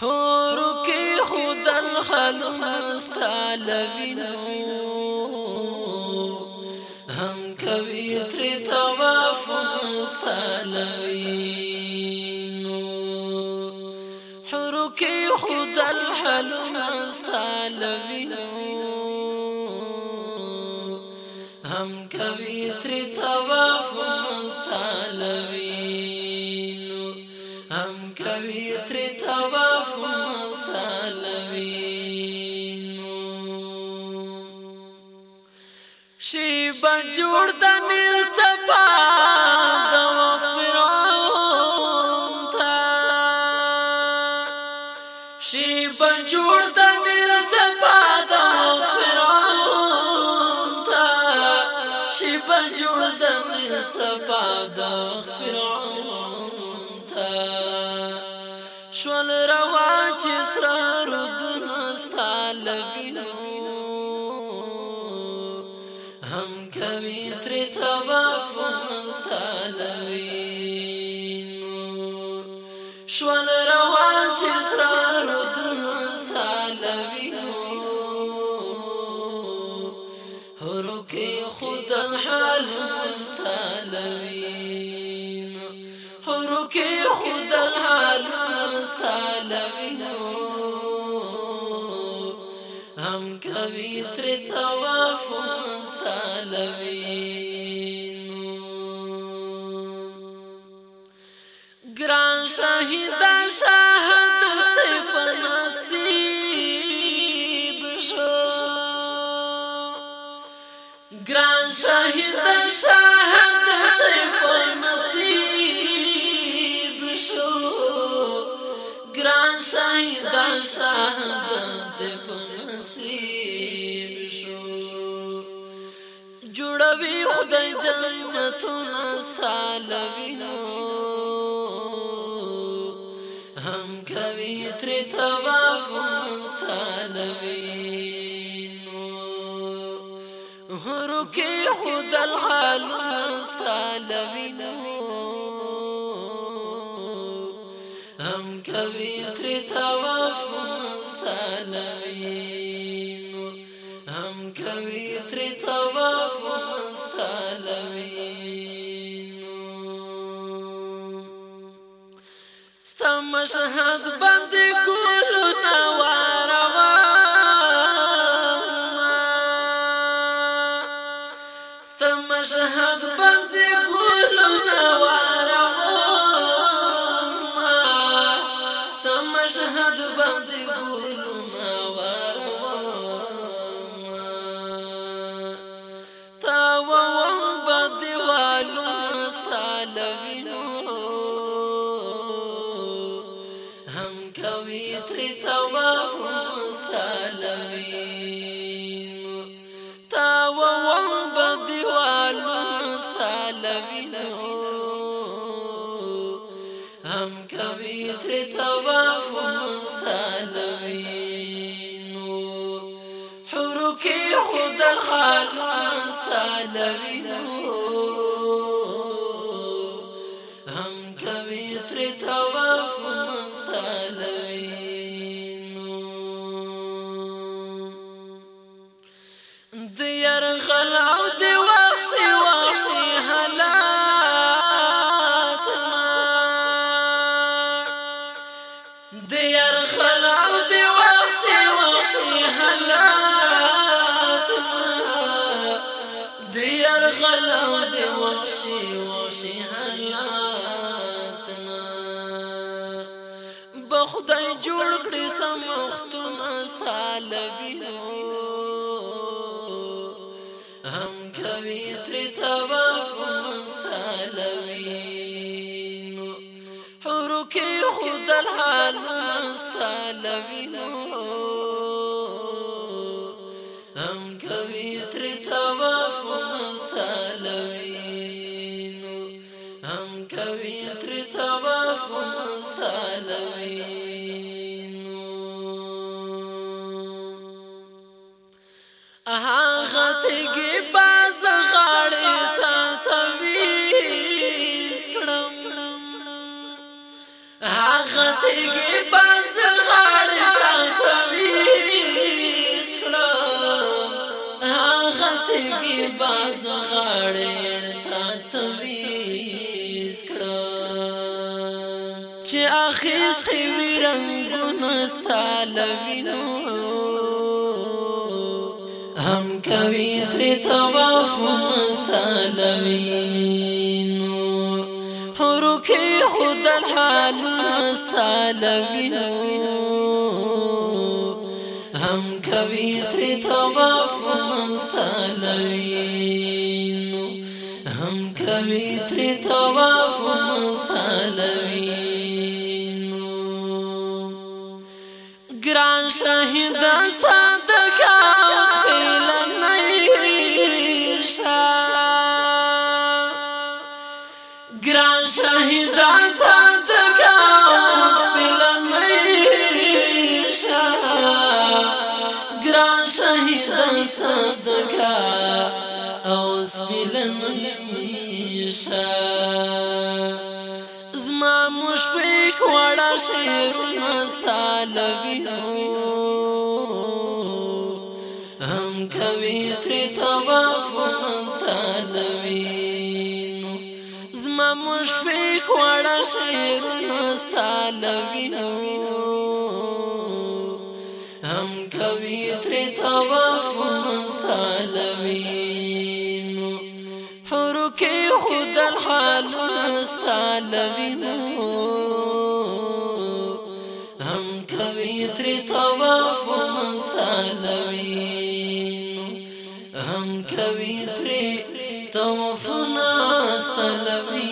حوركي کې خود الخلق مستعلوینو هم کوي تر طواف مستعلوینو حور کې خود الخلق مستعلوینو هم کوي تر طواف مستعلوینو په جوړ د نیل صفا د وسفرون تا شی په جوړ د نیل صفا د وسفرون تا شی په جوړ د نیل صفا د فرعون تا شول روا چې سره رد نستا لوینو هم کوي تر تواف مستالوي شوان روان چې سرار دن مستالوي هرو کې خود الحال مستالوي هرو کې خود الحال مستالوي هم کوي تر طواف مستلوینو ګران شهید شهادت پناسیب شو ګران شهید شهادت پناسیب شو ګران شهید شهادت پناسیب نصیب شو جوړوي خدای جنتونه ستاله وینو هم کوي تر طواف مستلوینو هرو کې خود الحال مستلوینو هم کوي تر طواف ستم شهاد باندې کولو نواروا ستم شهاد باندې کولو نواروا ستم شهاد باندې کولو نواروا تا ووم باندې والو ستالوینو ستالوین تا و و بدیوالو ستالوین هم کوي تر طواف مستالوین حرکه خود الخالو مستالوین هم کوي تر طواف مستالوین سی حالات دیار غلو دی وحشی وحشی حالاتنا بخدای جوړ کړی سمختونه ستالوي هم کوي تر تواف مستالوي حرو کې خدای الحال مستالوي اها غتګي باز غاړې تا تویز کړم اها غتګي باز غاړې تا تویز کړم اها غتګي باز غاړې تا تویز کړم چې اخیستې ویرنګون ستاله وینم هم کوي تر طواف مستلوینو حرکه خود الحال مستلوینو هم کوي تر طواف مستلوینو هم کوي تر طواف مستلوینو ګران شهدا ساده شهیدان سازګا سپلن شا ګران شهیدان سازګا او سپلن شا زما مشفق وړا شیر مستالوینو هم کوي تر توا مشفق وړ شعر نستالوینو هم کوي تر طواف نستالوینو حرو کې خود الحال نستالوینو هم کوي تر طواف نستالوینو هم کوي تر طواف نستالوینو